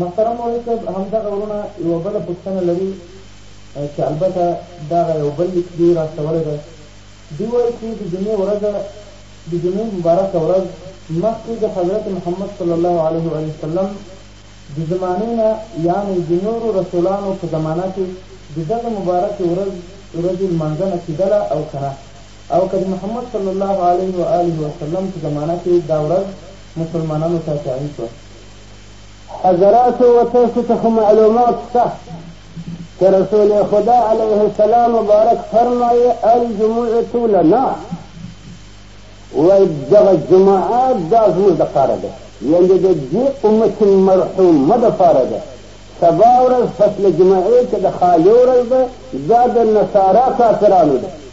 محترم مولوي صاحب همدغه وروڼه یوه بله پوښتنه لري چې البته دغه یو بل لیک دوی راستولی دی دوی وایي چې د جمعې ورځ د جمعې مبارکه ورځ مخکې د حضرت محمد صلی الله علیه وآله وسلم د زمانې نه یعنې د نورو رسولانو په زمانه کې د دغې مبارکې ورځ ورځې لمانځنه کیدله او که نه او که د محمد صلی الله علیه و آله وسلم په زمانه کې دا ورځ مسلمانانو ته تعین شوه. حضراتو و تاسو ته خو معلومات شته که رسول خدا علیه السلام مبارک فرمایي الجمعة لنا وایي دغه جماعت دا زموږ دپاره ده یعنې د دې امت مرحومه دپاره ده سبا ورځ فصل جمعې چې د خالي ورځ ده دا د نصارا کافرانو ده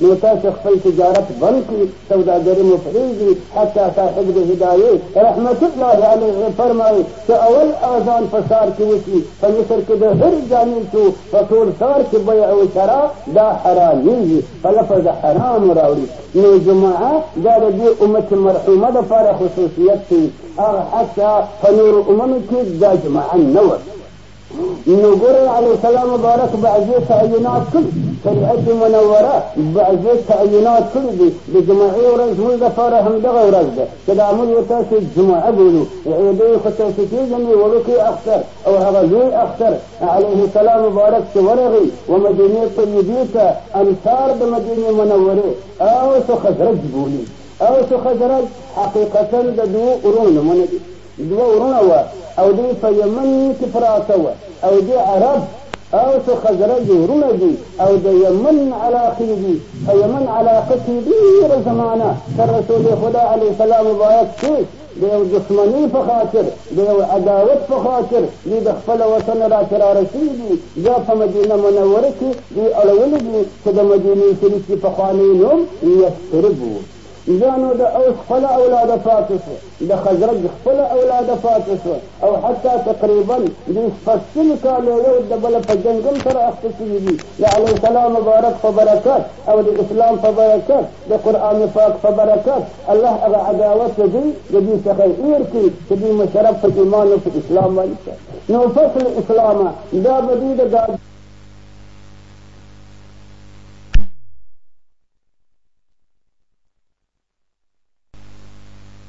نو تاسو خپل تجارت بند کړي سوداګري مو پرېږدي حتی صاحب د هدایې رحمت الله علیه فرمایي چې اول اذان په ښار کې وشي په مصر کې د هر جامع شو په ټول ښار کې بیع او شرا دا حرامېږي په لفظ حرام راوړي نو جماعه دا د دې امت مرحومه دپاره خصوصیت دی هغه حتی په نورو اممو کې دا جماعه نه وه نبري عليه السلام مبارک بعضې تعینات کړي شریعت منوره بعضې تعینات کړي دي د جمعې ورځ موږ دپاره همدغه ورځ ده چې دا موږ یې تاسې جمعه بولو عیدې خو تاسې پېژنې وړوکی اختر او هغه لوی اختر عليه السلام مبارک چې ورغی و مدینې طیبې ته انصار د مدینې منورې او څه خزرج بولي او څه خزرج حقیقتا د دوو ورونو نومونه دي دوه وروڼه وه او دوی په یمن کې پراته وه او دې عرب اوس خزرج وروڼه دي او د یمن علاقې دي په یمن علاقه کې ډېره زمانه تر رسول خدا علیه السلام مبارک کې د یو دښمنۍ په خاطر د یو عداوت په خاطر دوی د خپله وطنه را کراره شوي دي بیا په مدینه منوره کې دوی اړولي دي چې د مدینې شریف کې پخوانی نوم یثرب و بیا نو د اوس خپل اولاده پاتې شو د خزرج خپل اولاده پاتې شو او حتی تقریبا د شپږسل کالو یو د بل په جنګ هم سره اخته شوي دي د علیه السلام مبارک په برکت او د اسلام په برکت د قرآن پاک په برکت الله هغه عداوت چې دوی د دوی څخه ایر کړي چې دوی مشرف په ایمان او په اسلام باندې نو فصل اسلامه دا به دوی د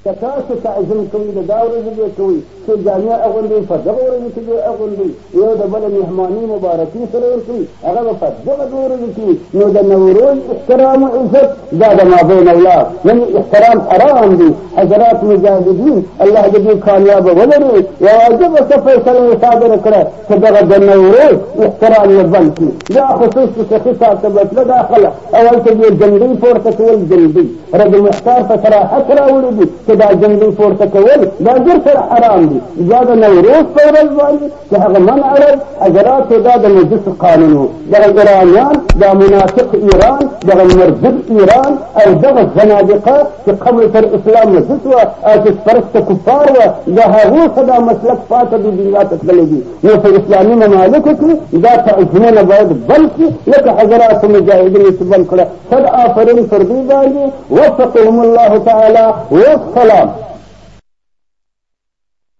که تاسو تعظیم کوئ د دا ورځې به یې کوئ چې جامې اغوندئ په دغه ورځو کې به یې اغوندئ یو د بل مهماني مبارکي سره ورکوي هغه به په دغه دوه ورځو کې نو د نوروز احترام او عزت دا د مابین اولاد یعنې احترام حرام دی حضرات مجاهدین الله د دې کامیابه ولري یوازې به څه فیصله یې صادره کړه په دغه د نورې اختراع نه بلکې دا خصوص چې سخي صاحب ته بتله دا خلک او هلته یې جنډۍ پورته کول جنډۍ رد مختار په صراحت راوړي دي چې دا جنډۍ پورته کول دا زر سره حرام دي دا د نوروز په ورځ باندې چې هغه منع رد حضراتو دا د نجس قانون دغه ایرانیان دا منافق ایران دغه مربوط ایران او دغه زنادقه چې قبل تر اسلام نه څه وه او چې سپرسته کفار وه د هغو څخه دا مسلک پاته دي دنیا ته تللی دي نو په اسلامي ممالکو کې دا تعظیمونه باید بل کړي لکه حضرات مجاهدین چې بند کړه صد آفرین پر دوی باندې وفقهم الله تعالی والسلام